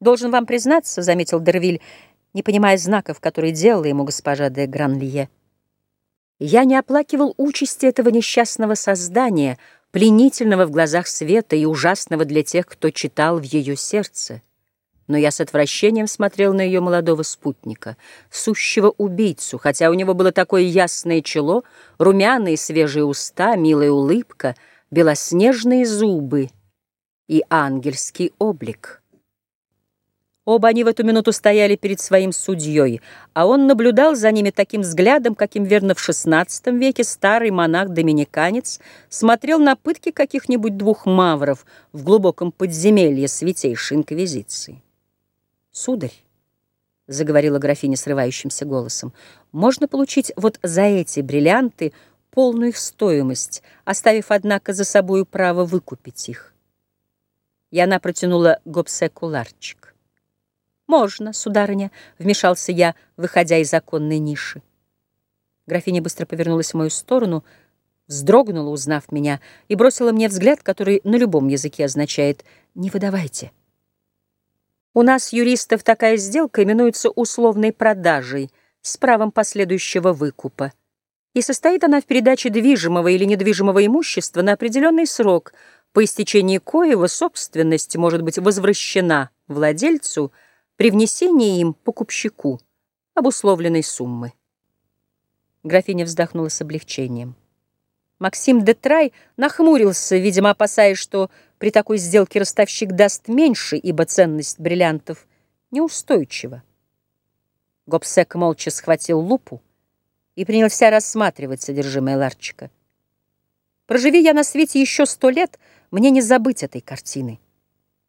«Должен вам признаться», — заметил Дервиль, не понимая знаков, которые делала ему госпожа де Гранлие. «Я не оплакивал участи этого несчастного создания, пленительного в глазах света и ужасного для тех, кто читал в ее сердце. Но я с отвращением смотрел на ее молодого спутника, сущего убийцу, хотя у него было такое ясное чело, румяные свежие уста, милая улыбка, белоснежные зубы и ангельский облик». Оба они в эту минуту стояли перед своим судьей, а он наблюдал за ними таким взглядом, каким, верно, в XVI веке старый монах-доминиканец смотрел на пытки каких-нибудь двух мавров в глубоком подземелье Святейшей Инквизиции. «Сударь», — заговорила графиня срывающимся голосом, «можно получить вот за эти бриллианты полную их стоимость, оставив, однако, за собою право выкупить их». И она протянула Гобсеку ларчик. «Можно, сударыня», — вмешался я, выходя из законной ниши. Графиня быстро повернулась в мою сторону, вздрогнула, узнав меня, и бросила мне взгляд, который на любом языке означает «не выдавайте». У нас, юристов, такая сделка именуется условной продажей с правом последующего выкупа. И состоит она в передаче движимого или недвижимого имущества на определенный срок, по истечении коего собственность может быть возвращена владельцу – при внесении им покупщику обусловленной суммы. Графиня вздохнула с облегчением. Максим де Трай нахмурился, видимо, опасаясь, что при такой сделке ростовщик даст меньше, ибо ценность бриллиантов неустойчива. Гобсек молча схватил лупу и принялся рассматривать содержимое ларчика. Проживи я на свете еще сто лет, мне не забыть этой картины.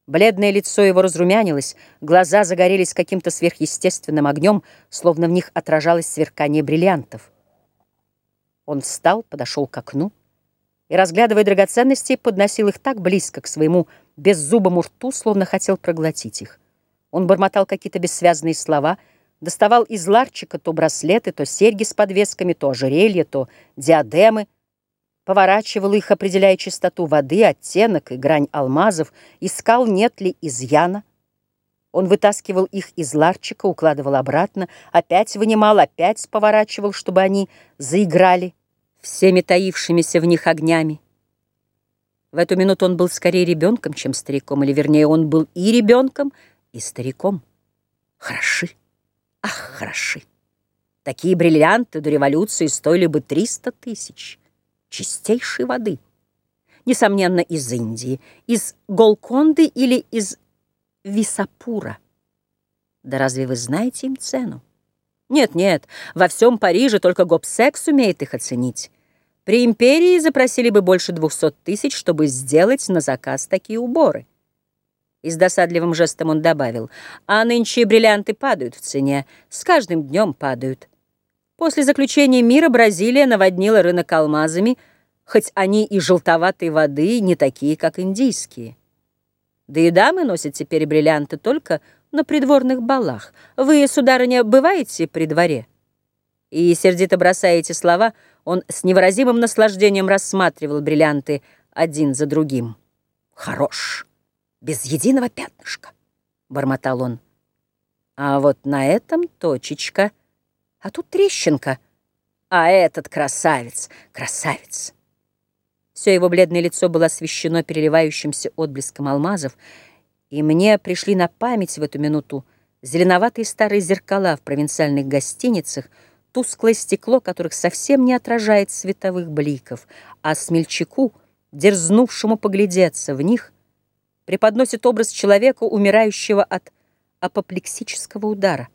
Бледное лицо его разрумянилось, глаза загорелись каким-то сверхъестественным огнем, словно в них отражалось сверкание бриллиантов. Он встал, подошел к окну и, разглядывая драгоценности, подносил их так близко к своему беззубому рту, словно хотел проглотить их. Он бормотал какие-то бессвязные слова, доставал из ларчика то браслеты, то серьги с подвесками, то ожерелья, то диадемы — поворачивал их, определяя чистоту воды, оттенок и грань алмазов, искал, нет ли изъяна. Он вытаскивал их из ларчика, укладывал обратно, опять вынимал, опять поворачивал, чтобы они заиграли всеми таившимися в них огнями. В эту минуту он был скорее ребенком, чем стариком, или, вернее, он был и ребенком, и стариком. Хороши, ах, хороши. Такие бриллианты до революции стоили бы триста тысяч чистейшей воды. Несомненно, из Индии, из Голконды или из Висапура. Да разве вы знаете им цену? Нет-нет, во всем Париже только Гобсек сумеет их оценить. При империи запросили бы больше двухсот тысяч, чтобы сделать на заказ такие уборы. И с досадливым жестом он добавил, а нынче бриллианты падают в цене, с каждым днем падают. После заключения мира Бразилия наводнила рынок алмазами, хоть они и желтоватой воды, не такие, как индийские. Да и дамы носят теперь бриллианты только на придворных балах. Вы, сударыня, бываете при дворе? И, сердито бросая эти слова, он с невыразимым наслаждением рассматривал бриллианты один за другим. «Хорош, без единого пятнышка», — бормотал он. «А вот на этом точечка — а тут трещинка. А этот красавец, красавец. Все его бледное лицо было освещено переливающимся отблеском алмазов, и мне пришли на память в эту минуту зеленоватые старые зеркала в провинциальных гостиницах, тусклое стекло, которых совсем не отражает световых бликов, а смельчаку, дерзнувшему поглядеться в них, преподносит образ человека, умирающего от апоплексического удара.